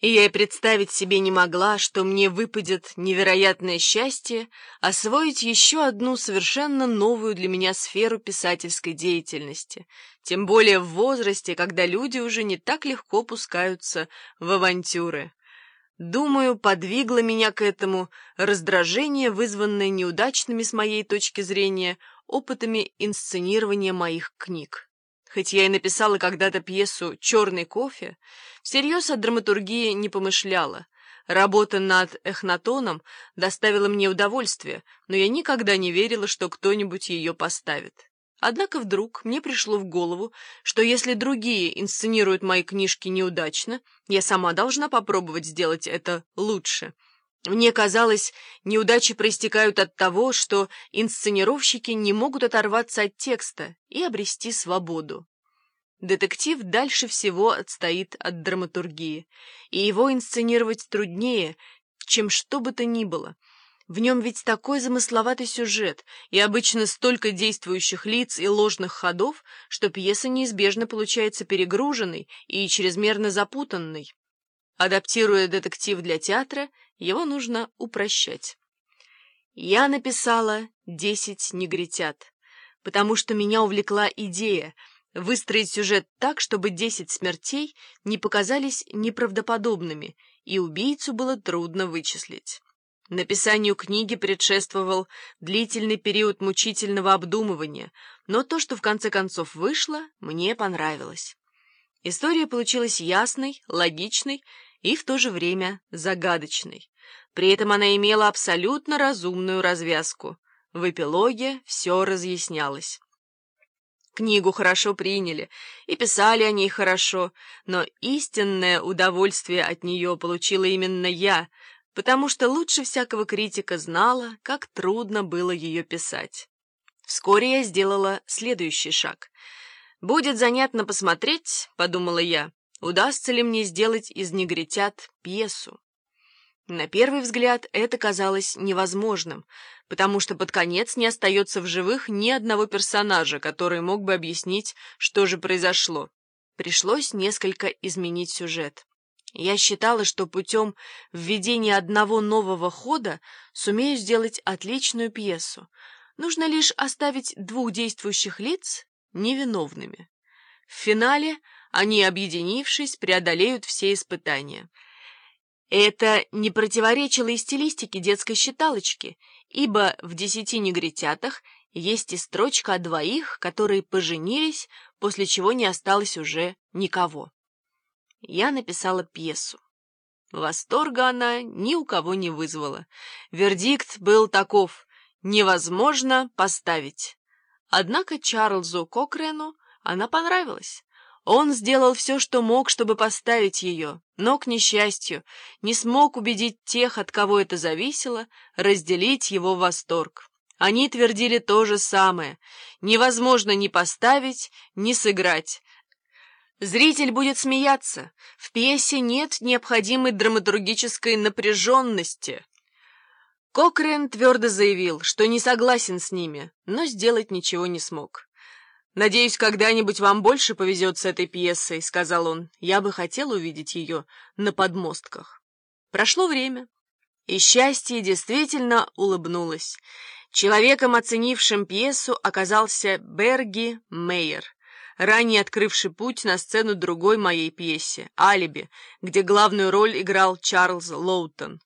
И я и представить себе не могла, что мне выпадет невероятное счастье освоить еще одну совершенно новую для меня сферу писательской деятельности, тем более в возрасте, когда люди уже не так легко пускаются в авантюры. Думаю, подвигло меня к этому раздражение, вызванное неудачными с моей точки зрения опытами инсценирования моих книг. Хоть я и написала когда-то пьесу «Черный кофе», всерьез о драматургии не помышляла. Работа над эхнатоном доставила мне удовольствие, но я никогда не верила, что кто-нибудь ее поставит. Однако вдруг мне пришло в голову, что если другие инсценируют мои книжки неудачно, я сама должна попробовать сделать это лучше — мне казалось, неудачи проистекают от того, что инсценировщики не могут оторваться от текста и обрести свободу. Детектив дальше всего отстоит от драматургии, и его инсценировать труднее, чем что бы то ни было. В нем ведь такой замысловатый сюжет и обычно столько действующих лиц и ложных ходов, что пьеса неизбежно получается перегруженной и чрезмерно запутанной. Адаптируя детектив для театра, его нужно упрощать. Я написала «Десять негритят», потому что меня увлекла идея выстроить сюжет так, чтобы десять смертей не показались неправдоподобными, и убийцу было трудно вычислить. Написанию книги предшествовал длительный период мучительного обдумывания, но то, что в конце концов вышло, мне понравилось. История получилась ясной, логичной и в то же время загадочной. При этом она имела абсолютно разумную развязку. В эпилоге все разъяснялось. Книгу хорошо приняли и писали о ней хорошо, но истинное удовольствие от нее получила именно я, потому что лучше всякого критика знала, как трудно было ее писать. Вскоре я сделала следующий шаг. «Будет занятно посмотреть», — подумала я, — «удастся ли мне сделать из негритят пьесу». На первый взгляд это казалось невозможным, потому что под конец не остается в живых ни одного персонажа, который мог бы объяснить, что же произошло. Пришлось несколько изменить сюжет. Я считала, что путем введения одного нового хода сумею сделать отличную пьесу. Нужно лишь оставить двух действующих лиц невиновными. В финале они, объединившись, преодолеют все испытания — это не противоречило и стилистике детской считалочки, ибо в «Десяти негритятах» есть и строчка о двоих, которые поженились, после чего не осталось уже никого. Я написала пьесу. Восторга она ни у кого не вызвала. Вердикт был таков — невозможно поставить. Однако Чарльзу Кокрену она понравилась. Он сделал все, что мог, чтобы поставить ее, но, к несчастью, не смог убедить тех, от кого это зависело, разделить его восторг. Они твердили то же самое. Невозможно ни поставить, ни сыграть. Зритель будет смеяться. В пьесе нет необходимой драматургической напряженности. Кокрен твердо заявил, что не согласен с ними, но сделать ничего не смог. «Надеюсь, когда-нибудь вам больше повезет с этой пьесой», — сказал он. «Я бы хотел увидеть ее на подмостках». Прошло время, и счастье действительно улыбнулось. Человеком, оценившим пьесу, оказался Берги Мейер, ранее открывший путь на сцену другой моей пьесе «Алиби», где главную роль играл Чарльз Лоутон.